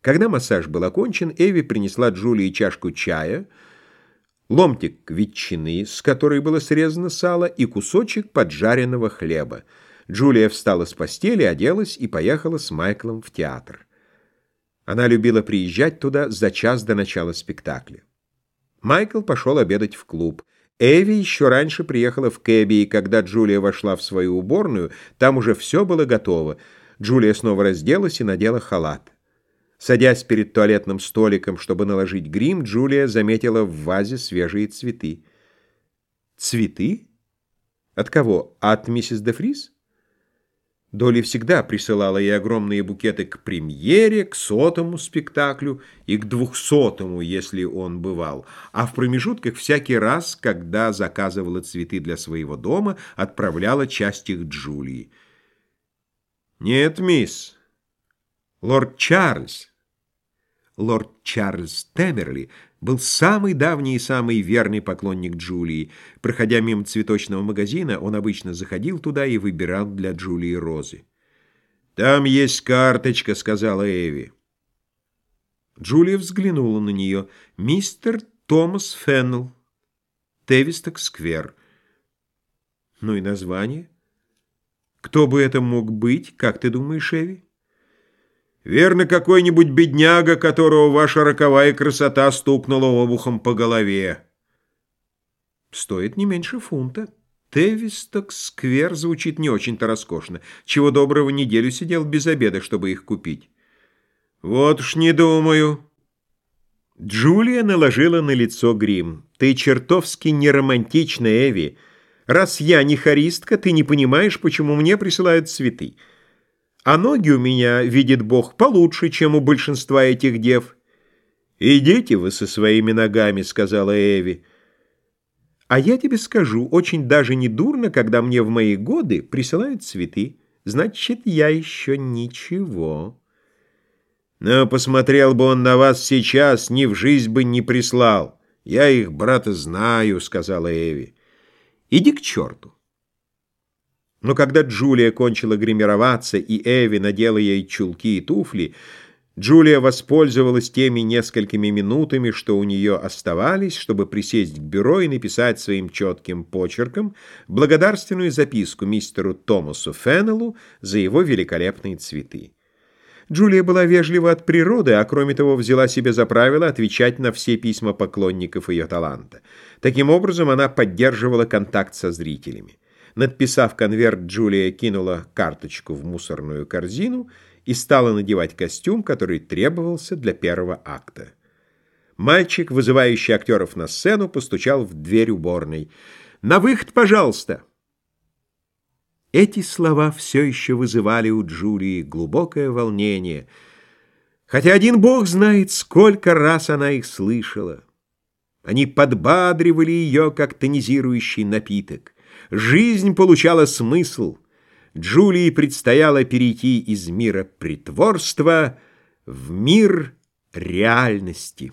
Когда массаж был окончен, Эви принесла Джулии чашку чая, ломтик ветчины, с которой было срезано сало, и кусочек поджаренного хлеба. Джулия встала с постели, оделась и поехала с Майклом в театр. Она любила приезжать туда за час до начала спектакля. Майкл пошел обедать в клуб. Эви еще раньше приехала в Кэби, и когда Джулия вошла в свою уборную, там уже все было готово. Джулия снова разделась и надела халат. Садясь перед туалетным столиком, чтобы наложить грим, Джулия заметила в вазе свежие цветы. Цветы? От кого? От миссис де Фрис? Долли всегда присылала ей огромные букеты к премьере, к сотому спектаклю и к двухсотому, если он бывал, а в промежутках всякий раз, когда заказывала цветы для своего дома, отправляла часть их Джулии. «Нет, мисс, лорд Чарльз». Лорд Чарльз Темерли был самый давний и самый верный поклонник Джулии. Проходя мимо цветочного магазина, он обычно заходил туда и выбирал для Джулии розы. «Там есть карточка», — сказала Эви. Джулия взглянула на нее. «Мистер Томас Феннелл, Тевисток-сквер». «Ну и название?» «Кто бы это мог быть, как ты думаешь, Эви?» Верно, какой-нибудь бедняга, которого ваша роковая красота стукнула обухом по голове. Стоит не меньше фунта. Тевисток-сквер звучит не очень-то роскошно. Чего доброго неделю сидел без обеда, чтобы их купить. Вот уж не думаю. Джулия наложила на лицо грим. Ты чертовски неромантична, Эви. Раз я не хористка, ты не понимаешь, почему мне присылают цветы. А ноги у меня, видит Бог, получше, чем у большинства этих дев. «Идите вы со своими ногами», — сказала Эви. «А я тебе скажу, очень даже не дурно, когда мне в мои годы присылают цветы. Значит, я еще ничего». «Но посмотрел бы он на вас сейчас, ни в жизнь бы не прислал. Я их, брата, знаю», — сказала Эви. «Иди к черту». Но когда Джулия кончила гримироваться и Эви надела ей чулки и туфли, Джулия воспользовалась теми несколькими минутами, что у нее оставались, чтобы присесть к бюро и написать своим четким почерком благодарственную записку мистеру Томасу Феннеллу за его великолепные цветы. Джулия была вежлива от природы, а кроме того взяла себе за правило отвечать на все письма поклонников ее таланта. Таким образом, она поддерживала контакт со зрителями. Надписав конверт, Джулия кинула карточку в мусорную корзину и стала надевать костюм, который требовался для первого акта. Мальчик, вызывающий актеров на сцену, постучал в дверь уборной. «На выход, пожалуйста!» Эти слова все еще вызывали у Джулии глубокое волнение, хотя один бог знает, сколько раз она их слышала. Они подбадривали ее, как тонизирующий напиток. Жизнь получала смысл. Джулии предстояло перейти из мира притворства в мир реальности.